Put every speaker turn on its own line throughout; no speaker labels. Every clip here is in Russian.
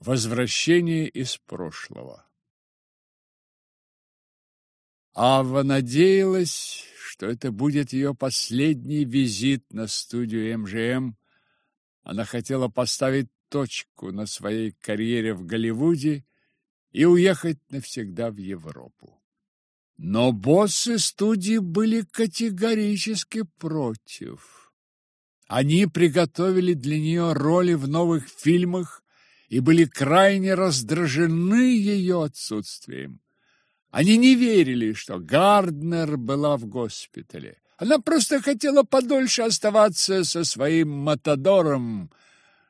Возвращение из прошлого Ава надеялась, что это будет ее последний визит на студию МЖМ. Она хотела поставить точку на своей карьере в Голливуде и уехать навсегда в Европу. Но боссы студии были категорически против. Они приготовили для нее роли в новых фильмах и были крайне раздражены ее отсутствием. Они не верили, что Гарднер была в госпитале. Она просто хотела подольше оставаться со своим матадором,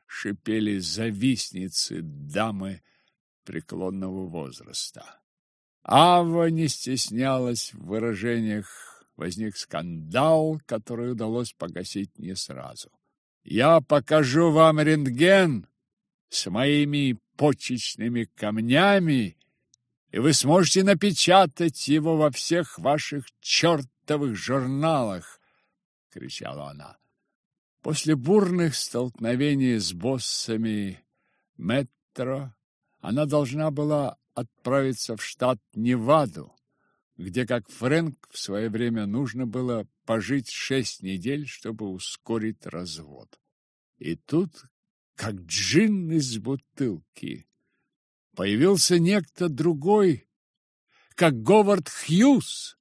шипели завистницы дамы преклонного возраста. Ава не стеснялась в выражениях, возник скандал, который удалось погасить не сразу. «Я покажу вам рентген с моими почечными камнями и вы сможете напечатать его во всех ваших чертовых журналах!» — кричала она. После бурных столкновений с боссами метро она должна была отправиться в штат Неваду, где, как Фрэнк, в свое время нужно было пожить шесть недель, чтобы ускорить развод. И тут, как джин из бутылки, появился некто другой, как Говард Хьюз.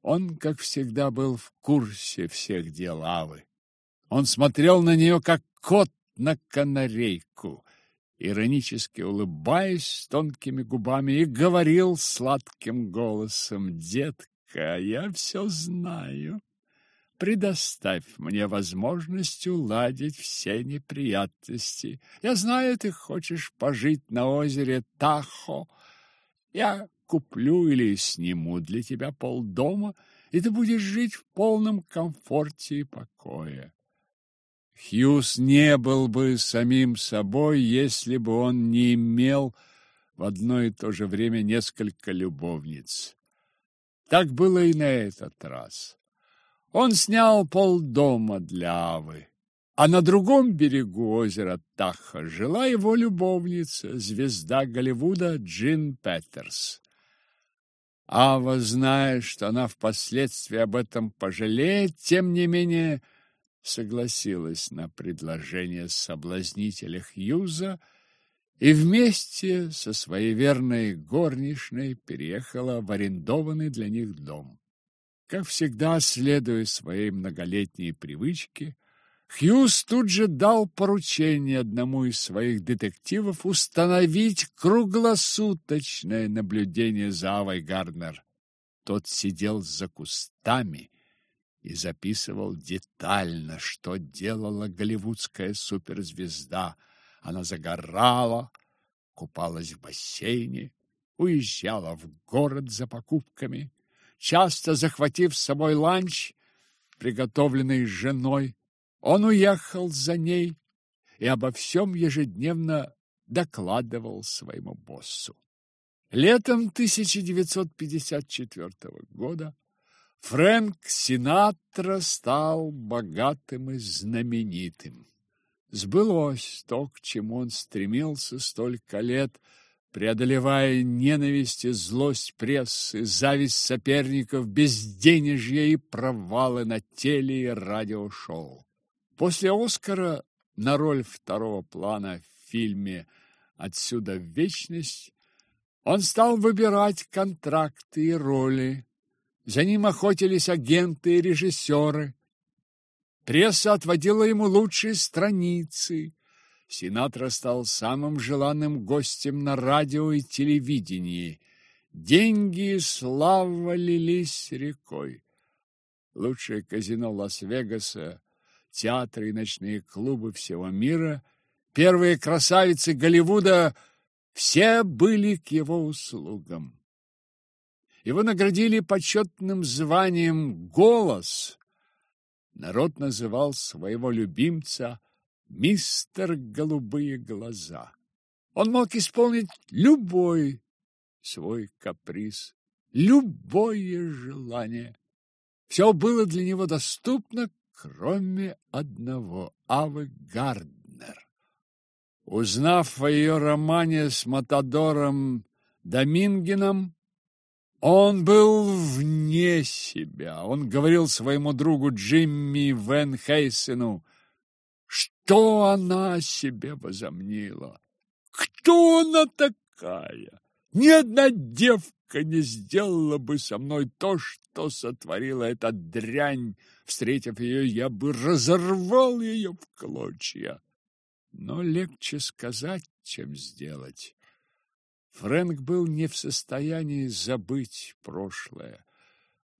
Он, как всегда, был в курсе всех дел Авы. Он смотрел на нее, как кот на канарейку, иронически улыбаясь тонкими губами, и говорил сладким голосом, «Детка, я все знаю предоставь мне возможность уладить все неприятности. Я знаю, ты хочешь пожить на озере Тахо. Я куплю или сниму для тебя полдома, и ты будешь жить в полном комфорте и покое. Хьюз не был бы самим собой, если бы он не имел в одно и то же время несколько любовниц. Так было и на этот раз. Он снял полдома для Авы, а на другом берегу озера Таха жила его любовница, звезда Голливуда Джин Петерс. Ава, зная, что она впоследствии об этом пожалеет, тем не менее согласилась на предложение соблазнителя Хьюза и вместе со своей верной горничной переехала в арендованный для них дом. Как всегда, следуя своей многолетней привычке, Хьюз тут же дал поручение одному из своих детективов установить круглосуточное наблюдение за Авой Гарднер. Тот сидел за кустами и записывал детально, что делала голливудская суперзвезда. Она загорала, купалась в бассейне, уезжала в город за покупками, часто захватив с собой ланч, приготовленный женой, он уехал за ней и обо всем ежедневно докладывал своему боссу. Летом 1954 года Фрэнк Синатра стал богатым и знаменитым. Сбылось то, к чему он стремился столько лет – преодолевая ненависть и злость прессы, зависть соперников, безденежье и провалы на теле- и радиошоу. После «Оскара» на роль второго плана в фильме «Отсюда в вечность» он стал выбирать контракты и роли. За ним охотились агенты и режиссеры. Пресса отводила ему лучшие страницы – Синатра стал самым желанным гостем на радио и телевидении. Деньги и слава лились рекой. Лучшее казино Лас-Вегаса, театры и ночные клубы всего мира, первые красавицы Голливуда – все были к его услугам. Его наградили почетным званием «Голос». Народ называл своего любимца мистер Голубые глаза. Он мог исполнить любой свой каприз, любое желание. Все было для него доступно, кроме одного — Авы Гарднер. Узнав о ее романе с Матадором Домингеном, он был вне себя. Он говорил своему другу Джимми Вен Хейсену, что она себе возомнила. Кто она такая? Ни одна девка не сделала бы со мной то, что сотворила эта дрянь. Встретив ее, я бы разорвал ее в клочья. Но легче сказать, чем сделать. Фрэнк был не в состоянии забыть прошлое.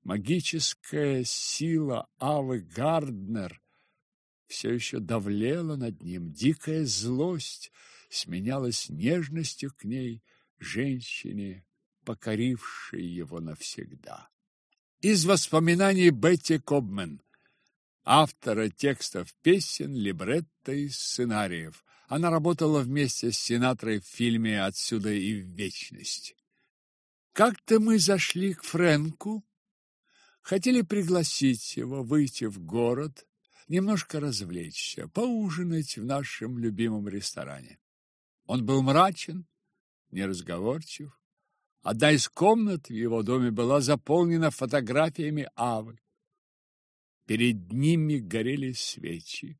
Магическая сила Авы Гарднер все еще давлела над ним. Дикая злость сменялась нежностью к ней, женщине, покорившей его навсегда. Из воспоминаний Бетти Кобмен, автора текстов песен, либретто и сценариев. Она работала вместе с Синатрой в фильме «Отсюда и в вечность». Как-то мы зашли к Фрэнку, хотели пригласить его выйти в город, немножко развлечься, поужинать в нашем любимом ресторане. Он был мрачен, неразговорчив. Одна из комнат в его доме была заполнена фотографиями Авы. Перед ними горели свечи.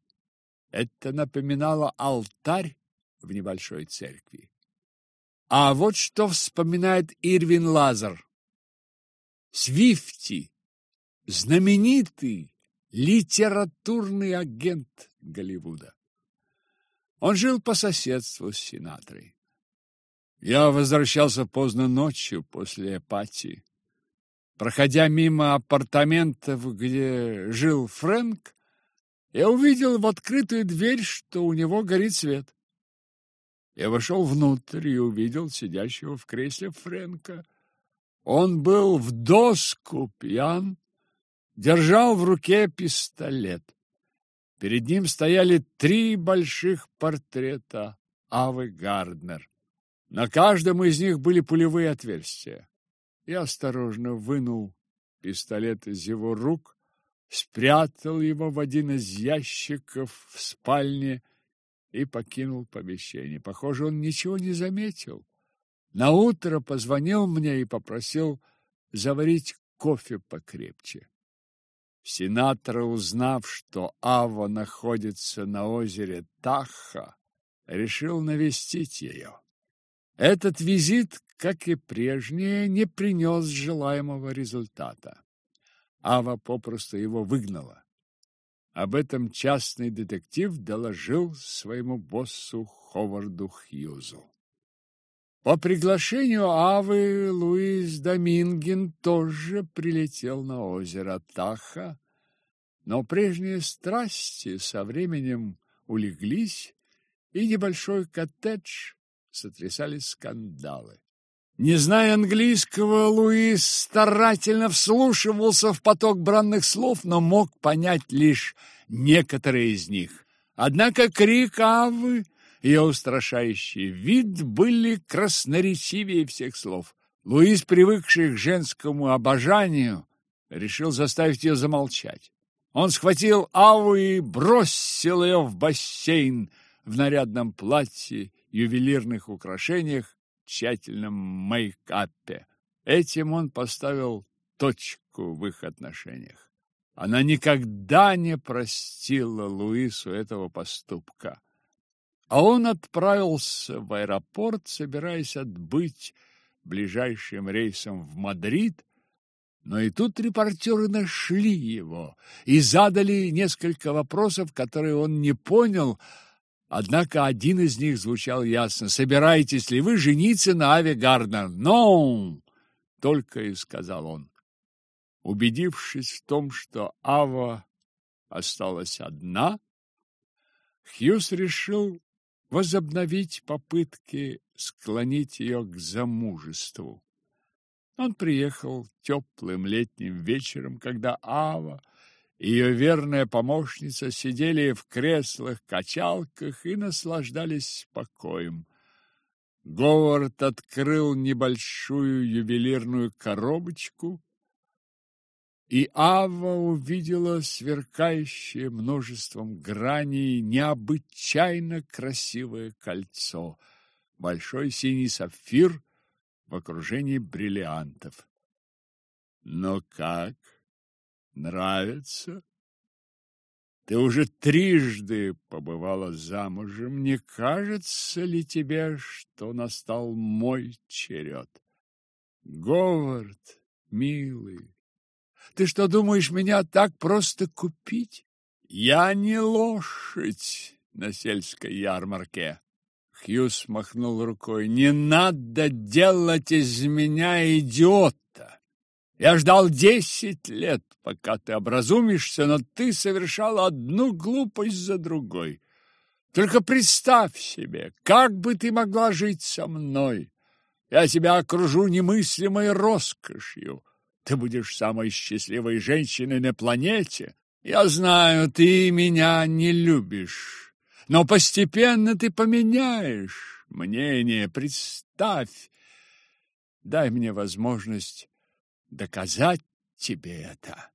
Это напоминало алтарь в небольшой церкви. А вот что вспоминает Ирвин Лазар. Свифти, знаменитый литературный агент Голливуда. Он жил по соседству с Синатрой. Я возвращался поздно ночью после апатии. Проходя мимо апартаментов, где жил Фрэнк, я увидел в открытую дверь, что у него горит свет. Я вошел внутрь и увидел сидящего в кресле Фрэнка. Он был в доску пьян, держал в руке пистолет. Перед ним стояли три больших портрета Авы Гарднер. На каждом из них были пулевые отверстия. Я осторожно вынул пистолет из его рук спрятал его в один из ящиков в спальне и покинул помещение. Похоже, он ничего не заметил. Наутро позвонил мне и попросил заварить кофе покрепче. Сенатор, узнав, что Ава находится на озере Таха, решил навестить ее. Этот визит, как и прежние, не принес желаемого результата. Ава попросту его выгнала. Об этом частный детектив доложил своему боссу Ховарду Хьюзу. По приглашению Авы Луис Доминген тоже прилетел на озеро Таха, но прежние страсти со временем улеглись, и небольшой коттедж сотрясали скандалы. Не зная английского, Луис старательно вслушивался в поток бранных слов, но мог понять лишь некоторые из них. Однако крик Авы, ее устрашающий вид были красноречивее всех слов. Луис, привыкший к женскому обожанию, решил заставить ее замолчать. Он схватил Аву и бросил ее в бассейн в нарядном платье, ювелирных украшениях тщательном мейкапе. Этим он поставил точку в их отношениях. Она никогда не простила Луису этого поступка. А он отправился в аэропорт, собираясь отбыть ближайшим рейсом в Мадрид, но и тут репортеры нашли его и задали несколько вопросов, которые он не понял, Однако один из них звучал ясно. «Собираетесь ли вы жениться на Аве Гарднер?» «Но!» — только и сказал он. Убедившись в том, что Ава осталась одна, Хьюз решил возобновить попытки склонить ее к замужеству. Он приехал теплым летним вечером, когда Ава ее верная помощница сидели в креслах-качалках и наслаждались покоем. Говард открыл небольшую ювелирную коробочку. И Ава увидела сверкающее множеством граней необычайно красивое кольцо, большой синий сапфир в окружении бриллиантов. Но как? Нравится? Ты уже трижды побывала замужем. Не кажется ли тебе, что настал мой черед? Говард, милый, ты что, думаешь, меня так просто купить? Я не лошадь на сельской ярмарке. Хьюз махнул рукой. Не надо делать из меня идиота. Я ждал десять лет, пока ты образумишься, но ты совершал одну глупость за другой. Только представь себе, как бы ты могла жить со мной. Я тебя окружу немыслимой роскошью. Ты будешь самой счастливой женщиной на планете. Я знаю, ты меня не любишь, но постепенно ты поменяешь мнение. Представь, дай мне возможность доказать тебе это.